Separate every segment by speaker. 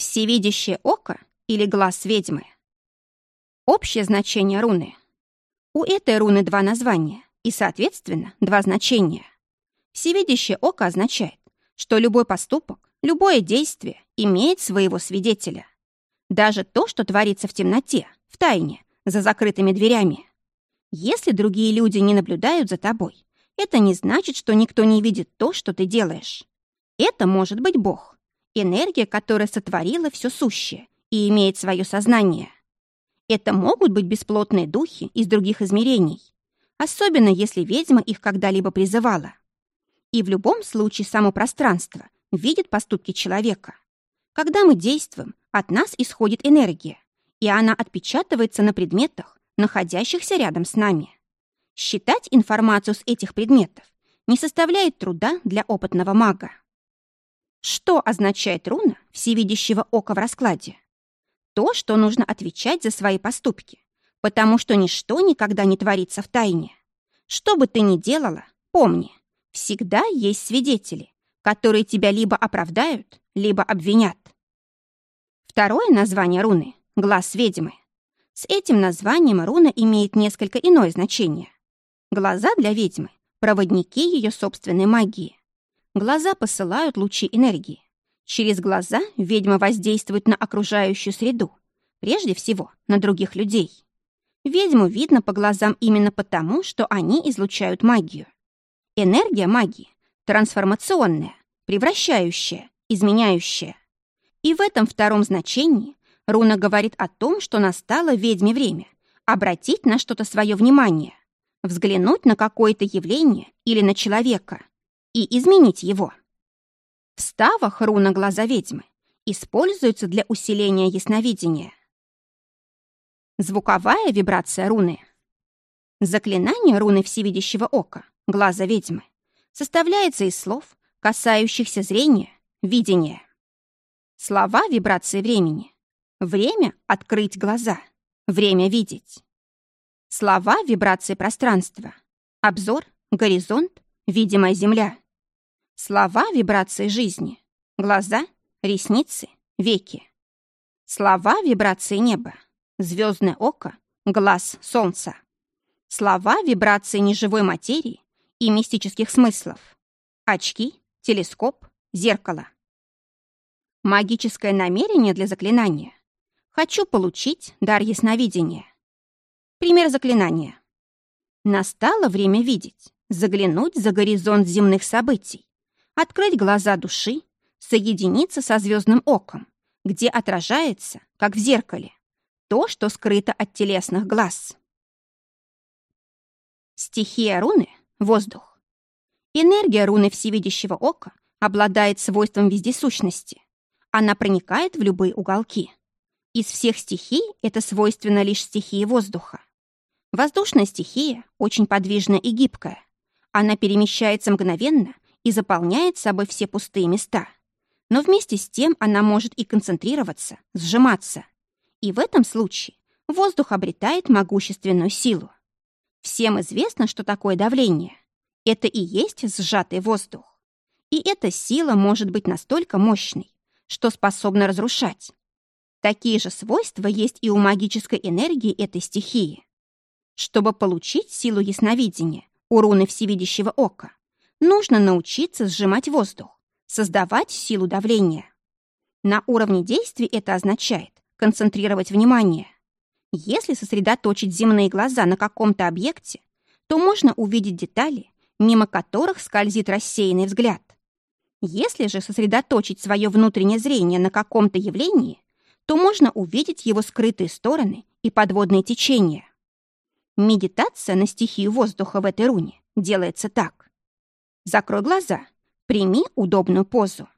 Speaker 1: Всевидящее око или глаз ведьмы. Общее значение руны. У этой руны два названия и, соответственно, два значения. Всевидящее око означает, что любой поступок, любое действие имеет своего свидетеля. Даже то, что творится в темноте, в тайне, за закрытыми дверями. Если другие люди не наблюдают за тобой, это не значит, что никто не видит то, что ты делаешь. Это может быть Бог, энергия, которая сотворила все сущее и имеет свое сознание. Это могут быть бесплотные духи из других измерений, особенно если ведьма их когда-либо призывала. И в любом случае само пространство видит поступки человека. Когда мы действуем, от нас исходит энергия, и она отпечатывается на предметах, находящихся рядом с нами. Считать информацию с этих предметов не составляет труда для опытного мага. Что означает руна всевидящего ока в раскладе? То, что нужно отвечать за свои поступки, потому что ничто никогда не творится в тайне. Что бы ты ни делала, помни, всегда есть свидетели, которые тебя либо оправдают, либо обвинят. Второе название руны — глаз ведьмы. С этим названием руна имеет несколько иное значение. Глаза для ведьмы — проводники ее собственной магии. Глаза посылают лучи энергии. Через глаза ведьма воздействует на окружающую среду, прежде всего на других людей. Ведьму видно по глазам именно потому, что они излучают магию. Энергия магии трансформационная, превращающая, изменяющая. И в этом втором значении руна говорит о том, что настало ведьме время обратить на что-то свое внимание, взглянуть на какое-то явление или на человека и изменить его. В ставах руна глаза ведьмы используется для усиления ясновидения. Звуковая вибрация руны. Заклинание руны всевидящего ока, глаза ведьмы, составляется из слов, касающихся зрения, видения. Слова вибрации времени. Время — открыть глаза, время — видеть. Слова вибрации пространства. Обзор, горизонт, видимая земля. Слова вибрации жизни. Глаза, ресницы, веки. Слова вибрации неба. Звездное око, глаз солнца. Слова вибрации неживой материи и мистических смыслов. Очки, телескоп, зеркало. Магическое намерение для заклинания. Хочу получить дар ясновидения. Пример заклинания. Настало время видеть, заглянуть за горизонт земных событий, открыть глаза души, соединиться со звездным оком, где отражается, как в зеркале, то, что скрыто от телесных глаз. Стихия руны — воздух. Энергия руны всевидящего ока обладает свойством вездесущности. Она проникает в любые уголки. Из всех стихий это свойственно лишь стихии воздуха. Воздушная стихия очень подвижная и гибкая. Она перемещается мгновенно и заполняет собой все пустые места. Но вместе с тем она может и концентрироваться, сжиматься. И в этом случае воздух обретает могущественную силу. Всем известно, что такое давление. Это и есть сжатый воздух. И эта сила может быть настолько мощной, что способна разрушать. Такие же свойства есть и у магической энергии этой стихии. Чтобы получить силу ясновидения у руны всевидящего ока, нужно научиться сжимать воздух, создавать силу давления. На уровне действий это означает концентрировать внимание. Если сосредоточить земные глаза на каком-то объекте, то можно увидеть детали, мимо которых скользит рассеянный взгляд. Если же сосредоточить свое внутреннее зрение на каком-то явлении, то можно увидеть его скрытые стороны и подводные течения. Медитация на стихию воздуха в этой руне делается так. Закрой глаза. Прими удобную позу.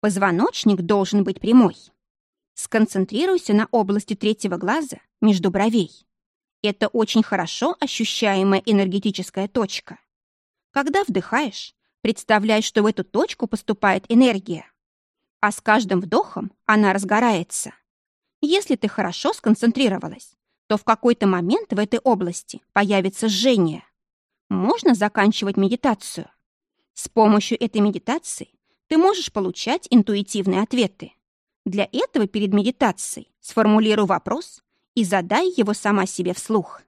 Speaker 1: Позвоночник должен быть прямой. Сконцентрируйся на области третьего глаза между бровей. Это очень хорошо ощущаемая энергетическая точка. Когда вдыхаешь, представляй, что в эту точку поступает энергия. А с каждым вдохом она разгорается. Если ты хорошо сконцентрировалась, то в какой-то момент в этой области появится жжение. Можно заканчивать медитацию. С помощью этой медитации ты можешь получать интуитивные ответы. Для этого перед медитацией сформулирую вопрос и задай его сама себе вслух.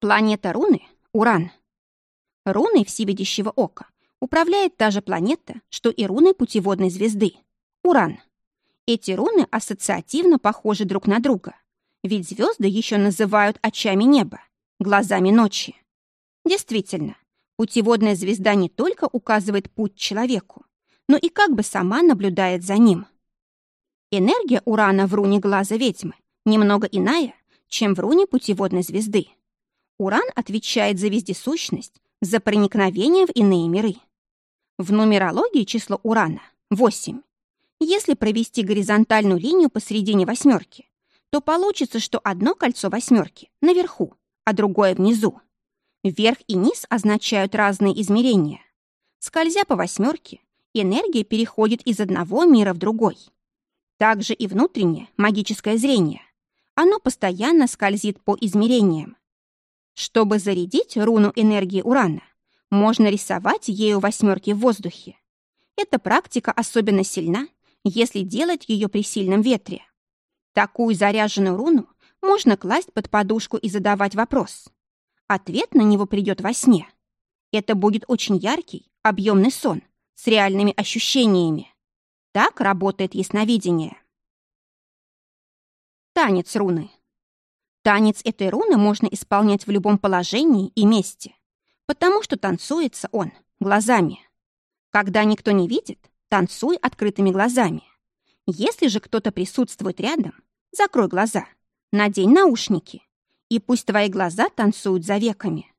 Speaker 1: Планета руны — Уран. Руной всевидящего ока управляет та же планета, что и руны путеводной звезды — Уран. Эти руны ассоциативно похожи друг на друга, ведь звезды еще называют очами неба, глазами ночи. Действительно, путеводная звезда не только указывает путь человеку, но и как бы сама наблюдает за ним. Энергия Урана в руне глаза ведьмы немного иная, чем в руне путеводной звезды. Уран отвечает за вездесущность, за проникновение в иные миры. В нумерологии число Урана — 8. Если провести горизонтальную линию посередине восьмерки, то получится, что одно кольцо восьмерки наверху, а другое внизу. Вверх и низ означают разные измерения. Скользя по восьмерке, энергия переходит из одного мира в другой. Также и внутреннее магическое зрение. Оно постоянно скользит по измерениям. Чтобы зарядить руну энергии урана, можно рисовать ею восьмерки в воздухе. Эта практика особенно сильна, если делать ее при сильном ветре. Такую заряженную руну можно класть под подушку и задавать вопрос. Ответ на него придет во сне. Это будет очень яркий, объемный сон с реальными ощущениями. Так работает ясновидение. Танец руны. Танец этой руны можно исполнять в любом положении и месте, потому что танцуется он глазами. Когда никто не видит, танцуй открытыми глазами. Если же кто-то присутствует рядом, закрой глаза, надень наушники, и пусть твои глаза танцуют за веками.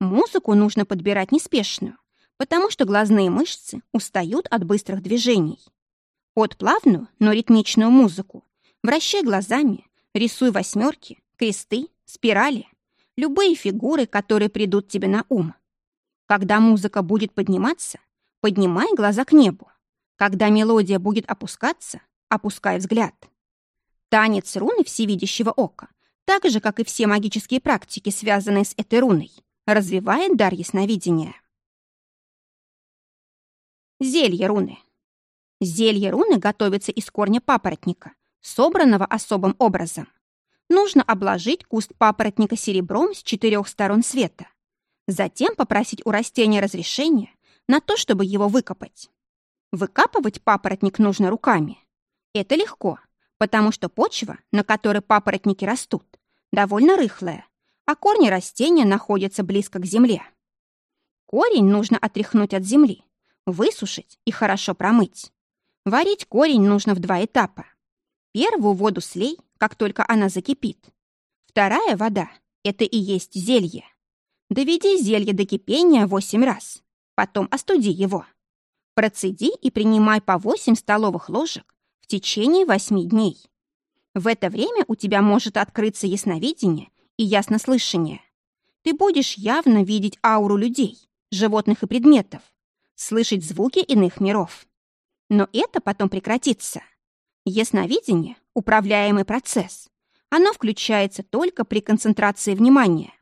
Speaker 1: Музыку нужно подбирать неспешную, потому что глазные мышцы устают от быстрых движений. Под плавную, но ритмичную музыку вращай глазами, рисуй восьмерки, кресты, спирали, любые фигуры, которые придут тебе на ум. Когда музыка будет подниматься, поднимай глаза к небу. Когда мелодия будет опускаться, опускай взгляд. Танец руны всевидящего ока, так же, как и все магические практики, связанные с этой руной, развивает дар ясновидения. Зелье руны. Зелье руны готовится из корня папоротника, собранного особым образом. Нужно обложить куст папоротника серебром с четырех сторон света. Затем попросить у растения разрешения на то, чтобы его выкопать. Выкапывать папоротник нужно руками. Это легко, потому что почва, на которой папоротники растут, довольно рыхлая, а корни растения находятся близко к земле. Корень нужно отряхнуть от земли, высушить и хорошо промыть. Варить корень нужно в два этапа. Первую воду слей, как только она закипит. Вторая вода — это и есть зелье. Доведи зелье до кипения 8 раз. Потом остуди его. Процеди и принимай по 8 столовых ложек в течение 8 дней. В это время у тебя может открыться ясновидение и яснослышание. Ты будешь явно видеть ауру людей, животных и предметов, слышать звуки иных миров. Но это потом прекратится. Ясновидение — управляемый процесс. Оно включается только при концентрации внимания.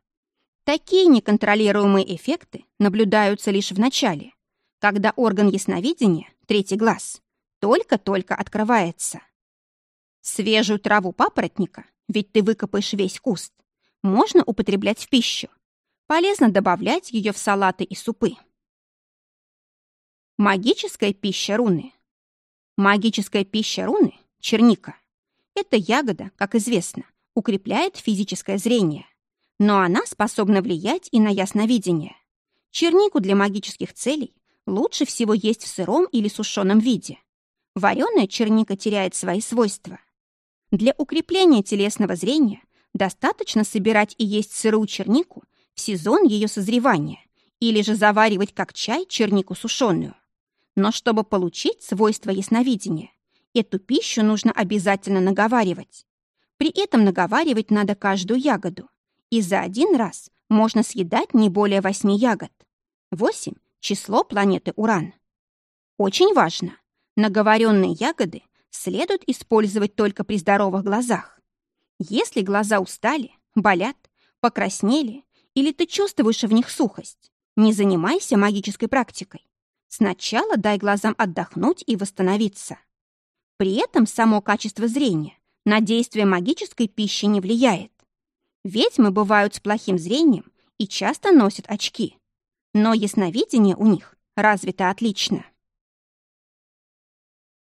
Speaker 1: Такие неконтролируемые эффекты наблюдаются лишь в начале, когда орган ясновидения, третий глаз, только-только открывается. Свежую траву папоротника, ведь ты выкопаешь весь куст, можно употреблять в пищу. Полезно добавлять ее в салаты и супы. Магическая пища руны. Магическая пища руны – черника. Эта ягода, как известно, укрепляет физическое зрение. Но она способна влиять и на ясновидение. Чернику для магических целей лучше всего есть в сыром или сушеном виде. Вареная черника теряет свои свойства. Для укрепления телесного зрения достаточно собирать и есть сырую чернику в сезон ее созревания или же заваривать как чай чернику сушеную. Но чтобы получить свойства ясновидения, эту пищу нужно обязательно наговаривать. При этом наговаривать надо каждую ягоду. И за один раз можно съедать не более восьми ягод. Восемь — число планеты Уран. Очень важно. Наговоренные ягоды следует использовать только при здоровых глазах. Если глаза устали, болят, покраснели или ты чувствуешь в них сухость, не занимайся магической практикой. Сначала дай глазам отдохнуть и восстановиться. При этом само качество зрения на действие магической пищи не влияет. Ведьмы бывают с плохим зрением и часто носят очки. Но ясновидение у них развито отлично.